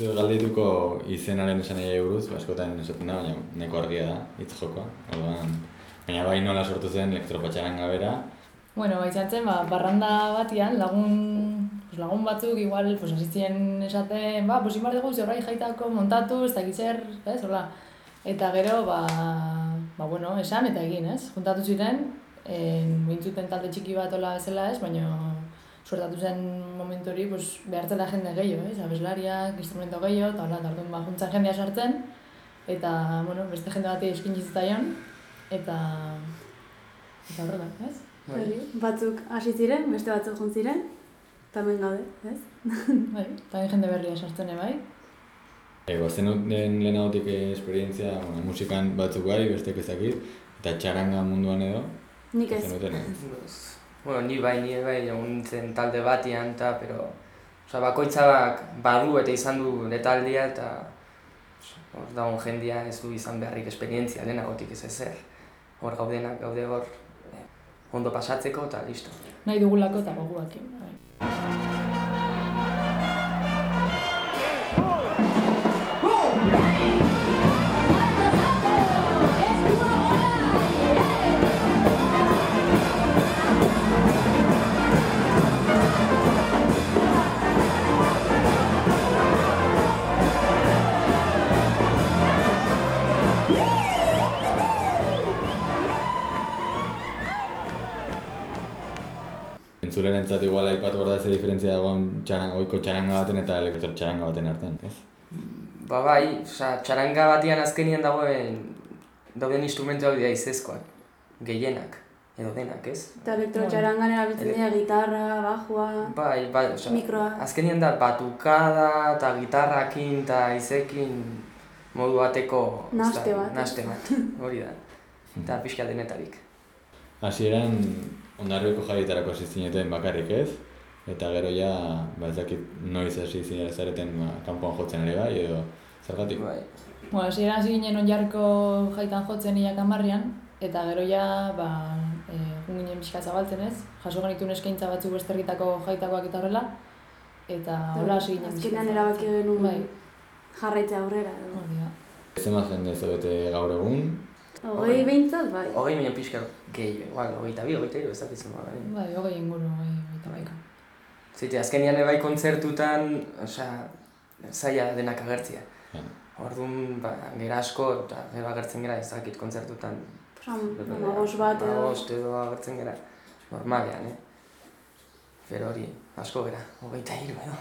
izenaren esan egin buruz, askotan esaten da, baina neko argia da, hitz jokoa. Orduan, baina bai nola sortu zen elektropatxaranga bera. Bueno, ba, izan zen, ba, barranda batian lagun, pues, lagun batzuk igual pues, asitzen esaten, ba, pues inbar dugu zerrai jaitako montatu, ez dakiz zer, ez, hola. Eta gero, ba, ba, bueno, esan eta egin, ez? Juntatu ziren, en, bintzuten talde txiki bat hola bezala ez, baina suertatu zen momentu hori, pues, behartzela jende gehiago, ez? Abeslariak, instrumento gehiago, eta hola, eta orduan, ba, juntzan jendea sartzen, eta, bueno, beste jende bati eskin zitzaion, eta, eta horrela, ez? Hori, batzuk hasi ziren, beste batzuk jun ziren, eta hemen gaude, ez? Bai, eta jende berria sartzen bai. Ego, zen den lehenagotik esperientzia, bueno, musikan batzuk bai, bestek ezakit, eta txaranga munduan edo. Nik ez. Eh? Bueno, ni bai, ni bai, nintzen talde batian, eta, pero, oza, bakoitzak badu eta izan du bere taldea, eta, hor dagoen jendia ez du izan beharrik esperientzia lehenagotik ez ezer. Hor gaudenak, gaude hor, eh, ondo pasatzeko eta listo. Nahi dugulako eta goguakin. Entzulerentzat igual aipatu behar da ze diferentzia dagoen txaranga, oiko txaranga baten eta elektro txaranga baten artean, ez? Ba bai, oza, txaranga batian azkenian dagoen dauden instrumentuak dira izezkoak, gehienak, edo denak, ez? Eta elektrotxarangan erabiltzen dira gitarra, bajua, Bai, bai, oza, mikroa. azkenian da batukada eta gitarrakin eta izekin modu bateko... da, bat. Nahaste bat, hori da. Eta pixka denetarik. Hasieran ondarriko jarietarako hasi zineten bakarrik ez? Eta gero ja, ba ez dakit noiz hasi zinen zareten ba, kanpoan jotzen ere bai, edo zergatik? Bai. Bueno, hasieran hasi ginen onjarko jaitan jotzen hilak amarrian, eta gero ja, ba, e, ginen pixka zabaltzen ez, jaso genituen eskaintza batzuk besterritako jaitakoak eta horrela, eta hola hasi ginen zabaltzen. erabaki genuen Bai, jarraitzea aurrera. edo. hori da. Zenbat jende zaudete gaur egun, Hogei behintzat, bai. Hogei minen pixka gehiago, igual, hogeita bi, hogeita hiru, ez dakitzen ba, bai. Bai, hogei inguru, bai, eta baika. Zite, azkenian ere bai kontzertutan, osea, zaila denak agertzia. Ja. Orduan, ba, gera asko, eta gero agertzen gera ez dakit kontzertutan. Pram, amabos bat edo. Amabost edo agertzen gera, normalean, eh? Pero hori, asko gera, hogeita hiru edo.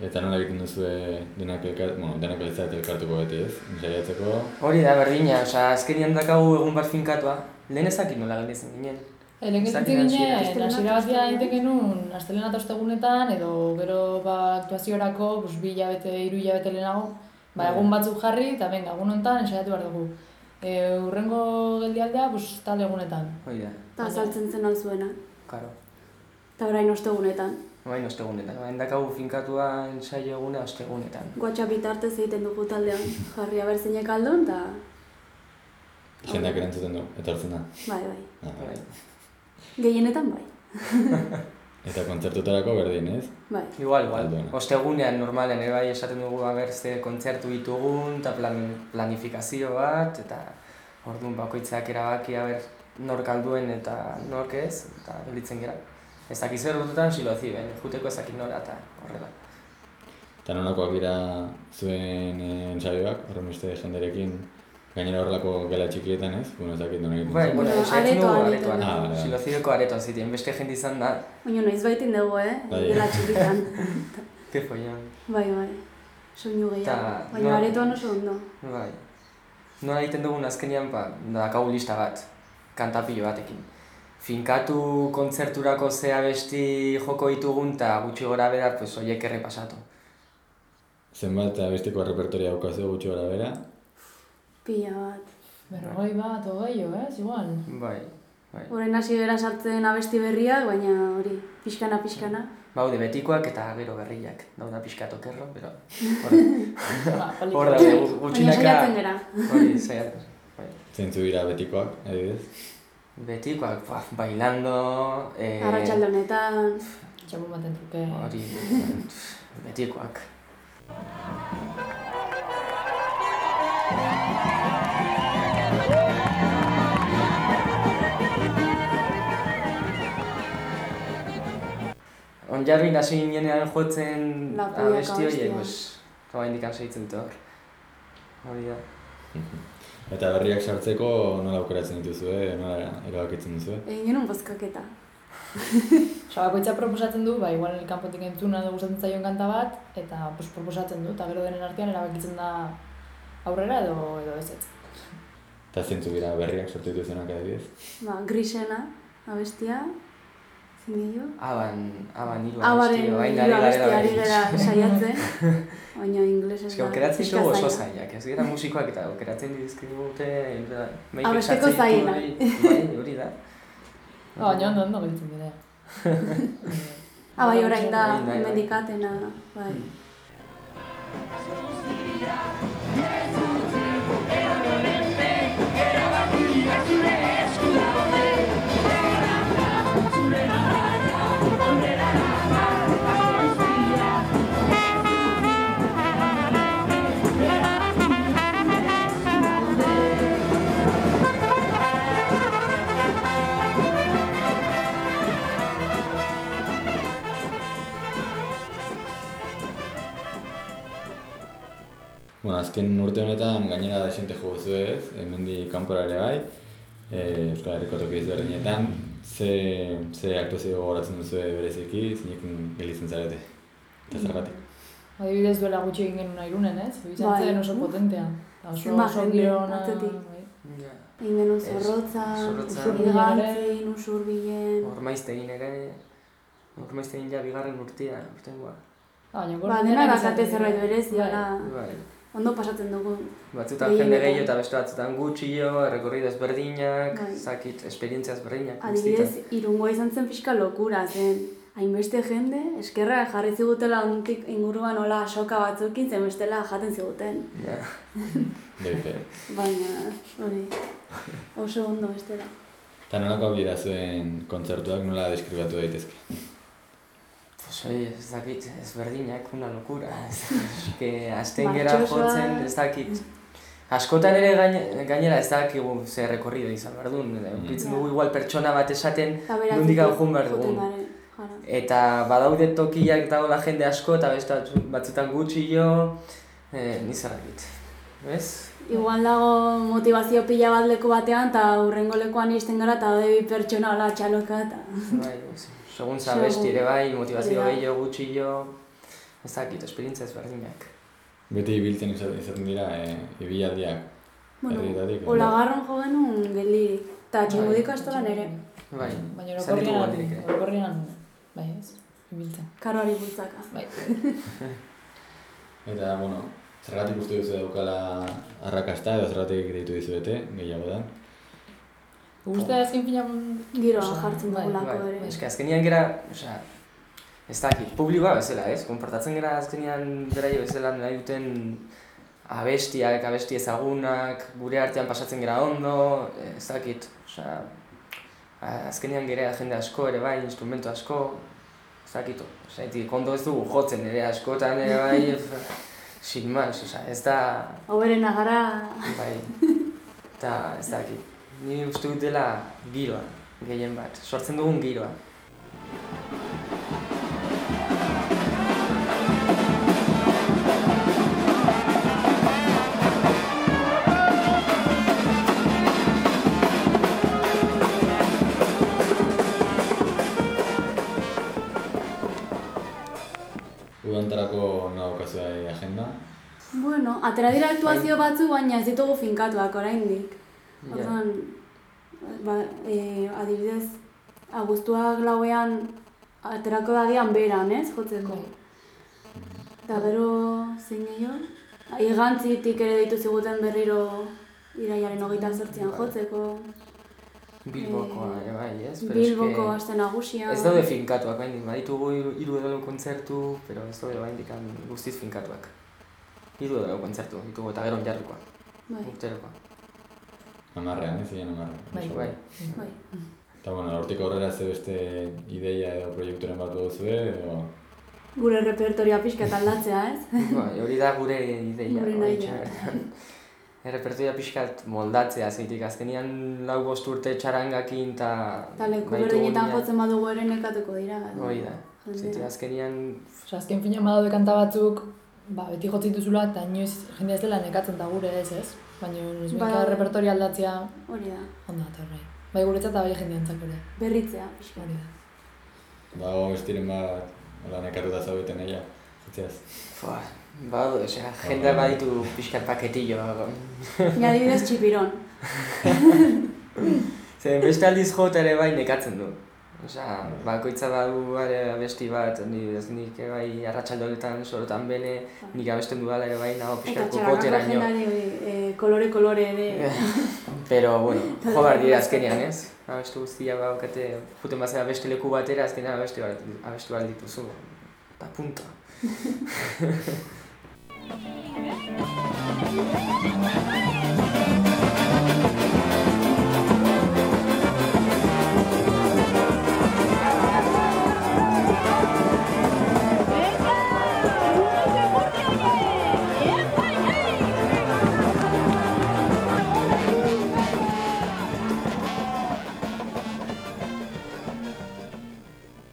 Eta nola egiten duzu denak elkar, bueno, denak elzat elkartuko beti ez? Saiatzeko, Hori da berdina, osea, azkenian dakagu egun bat finkatua, lehen ezakit nola gelditzen ginen. Lehen Zaki egiten hasiera, ginen, hasiera eta batia osteguna. egiten genuen, astelena eta ostegunetan, edo gero ba, aktuaziorako, pues, bi hilabete, hiru hilabete lehenago, ba, Bai. egun batzuk jarri, eta venga, egun honetan ensaiatu behar dugu. E, urrengo geldialdea, pues, tal egunetan. Hori da, Eta azaltzen zen hau zuena. karo. Eta orain ostegunetan. Baina ostegunetan, baina dakagu finkatua ensaio eguna ostegunetan. WhatsApp bitartez egiten dugu taldean. Jarri abertzeinek aldon, eta jendeak erantzuten du, etortzen da. bai, bai. Ah, Bai. Gehienetan bai. Eta kontzertutarako berdin ez? Bai. Igual, igual. Alduena. Ostegunean normalen ere bai esaten dugu aber ze kontzertu ditugun eta plan, planifikazio bat eta orduan bakoitzak erabaki aber nork alduen eta nork ez eta gelditzen gera. Ez dakiz zer urtutan silozi, ben, juteko ez dakit nora eta horrela. Eta nolakoak dira zuen eh, ensaioak, horren beste jenderekin, gainera horrelako gela txikietan ez? Bueno, ez dakit nola egiten Bai, bueno, aretoan. Ah, vale, vale. Silozideko aretoan zitien, beste jende izan da, Baina noiz baitin dugu, eh? Bai. Gela txikitan. ke follon. bai, bai. Soinu gehiago. Baina no. aretoan oso ondo. Bai. Nola egiten dugun azkenean, ba, daukagu lista bat, kantapilo batekin. Finkatu kontzerturako zea besti joko ditugun eta gutxi gora bera, pues, oiek errepasatu. Zenbat abestiko repertoria daukazu gutxi gora bera? Pila bat. Berrogei bat, hogei, ez, igual. Bai, bai. Orain hasi gara sartzen abesti berriak, baina hori, pixkana, pixkana. Baude betikoak eta gero berriak. Dauda pixkat okerro, pero... Hor, Ba, poliki. hor daude gu- Baina gutxinaka... saiatzen gara. Hori, saiatzen. Bai. Zeintzu dira betikoak, adibidez? Betikoak, ba, bailando... Eh, Arratxalde honetan, Txamun baten truke. Hori, betikoak. Onjarri hasi ginenean jotzen abesti horiek, pues, hau indikan segitzen dut hor. Hori da. Eta berriak sartzeko nola aukeratzen dituzue, nola erabakitzen duzue? Egin genuen bozkaketa. Osa, bakoitza proposatzen du, ba, igual kanpotik entzuna edo gustatzen zaion kanta bat, eta pues, proposatzen du, eta gero denen artean erabakitzen da aurrera edo edo ez ez. Eta zintzu dira berriak sortu dituzuenak adibidez? Ba, grisena, abestia, zin gehiago? Aban, aban hiru Abaren abesti, orain hiru ari abesti garela ari bai. gara saiatzen, baina inglesez Ez que aukeratzen dugu oso zailak, ez gara musikoak eta aukeratzen dizkigute, eta maik Abesteko zaila. hori, Bai, hori da. Ba, baina ondo ondo gelditzen dira. Ah, bai, orain da, Orain da, bai. mendikatena, bai. Azken urte honetan gainera da xente jo duzu ez, hemendi kanpora ere bai, e, Euskal Herriko toki ezberdinetan, ze, ze aktuazio gogoratzen duzue bereziki, zinekin gelitzen zarete. Eta zergatik. Adibidez duela gutxi egin genuen airunen, ez? Izan Bai. zen oso potentea. Eta Oso, oso girona, bai. Egin genuen Zorrotzan. usurbigantzin, usurbilen... Hormaiztegin ere, hormaiztegin ja bigarren urtia, urtengoa. Ah, baina Ba, dena dakate dira. zerbait berezi, Bai. Ondo pasatzen dugu. Batzutan jende gehiago eta beste batzutan gutxio, errekorrido ezberdinak, Bai. zakit, esperientzia ezberdinak. Adibidez, irungoa izan zen pixka lokura, zen hainbeste jende, eskerra jarri zigutela ontik inguruan hola soka batzukin, zen bestela jaten ziguten. Ja. Baina, hori, oso ondo bestela. Eta nolako dira zuen kontzertuak nola deskribatu daitezke? Hori, ez dakit, ezberdinak, una locura. Ez que azten gera jotzen, ez dakit. Askotan ere gaine- gainera ez dakigu zer rekorrido izan behar duen. Ukitzen dugu igual pertsona bat esaten nondik beratzetik joan behar dugun. jara. Eta badaude tokiak dagoela jende asko eta beste batzu- batzutan gutxi jo, eh, ni zer dakit. Ez? Igual dago motivazio pila bat leku batean, eta hurrengo lekuan iristen gara, eta daude bi pertsona hola txaloka, eta... Bai, ez. Segun zabesti ere bai, motivazio Hori da. gehiago gutxi jo, ez dakit, esperientzia ezberdinak. Beti ibiltzen izaten dira, e, ibilaldiak. Bueno, Herrietatik, olagarron jo genuen geldirik, eta txingudik astolan ere, Bai, Baina izan ditugu orokorrian, orokorrian, bai ez, ibiltzen. karoari bultzaka. Bai. Eta, bueno, zergatik uste duzu daukala arrakasta edo zergatik deitu dizuete, gehiago da. Guztia azken fina... Giroa Oso, jartzen bai, dugulako Bai, ere. eske azkenian gera, osea, ez dakit, publikoa bezala, ez? Konportatzen gera azkenian beraio bezala nahi duten abestiak, abesti ezagunak, gure artean pasatzen gera ondo, ez dakit, osea, azkenian gera jende asko ere bai, instrumento asko, ez dakit, osea, etik, ondo ez dugu jotzen ere askotan ere bai, sin más, osea, ez da, Hauberena gara, bai, eta ez dakit, ni uste dut dela giroa, gehien bat, sortzen dugun giroa. Udantarako nola daukazue agenda. bueno, atera dira aktuazio batzu, baina ez ditugu finkatuak oraindik. Orduan, ba, e, adibidez, abuztuak lauean aterako dagian beran, ez, jotzeko. Eta gero, zein gehiago? Igantzitik ere deitu ziguten berriro iraiaren hogeita zortzian Bai. jotzeko. Bilbokoa ere bai, ez? Pero Bilboko aste nagusian. Ez daude finkatuak, bain, baditugu hiru edo kontzertu, pero ez daude bain guztiz finkatuak. Hiru edo kontzertu ditugu eta gero jarrikoa, Bai, urterokoa. Amarrean, ez ziren amarrean. Bai. Bai. bai. Eta, bueno, hortik aurrera ze beste ideia edo proiekturen bat duzue, edo... Gure repertorioa pixka aldatzea, ez? Bai, hori da gure ideia. Gure bai, txar. Errepertoria pixkat moldatzea, zeitik azkenian lau bost urte txarangakin eta... Eta leku berdinetan jotzen badugu ere nekatuko dira. Hori da. Jendea. Zeitik azkenian... Osa, azken fina badaude kanta batzuk, ba, beti jotzen dituzula, eta inoiz jendea ez dela nekatzen da gure ez, ez? Baina, nizmika Ba- repertoria aldatzea, Hori da. ondo dator, bai. Bai guretzat eta bai jendeantzako ere, Berritzea, pixka. hori da. Dago bestiren bat, hola nekatuta zaudeten egia, zitzeaz. Fua, badu, osea, jendea baditu pixkat paketillo. Ni adibidez txipiron. Zer, beste aldiz jota ere bai nekatzen du. Osea, bakoitza badu are abesti bat, ni ez nik ere bai arratsalde honetan sorotan bene, nik abesten dudala ere bai nago Eta pixkat txarakako kokoteraino. jendeari eh, kolore-kolore ere. Pero, bueno, jo behar dira azkenean, ez? Abestu guztia baukate, juten bazera beste leku batera, azkenean abestu behar, abestu behar dituzu. Eta punto.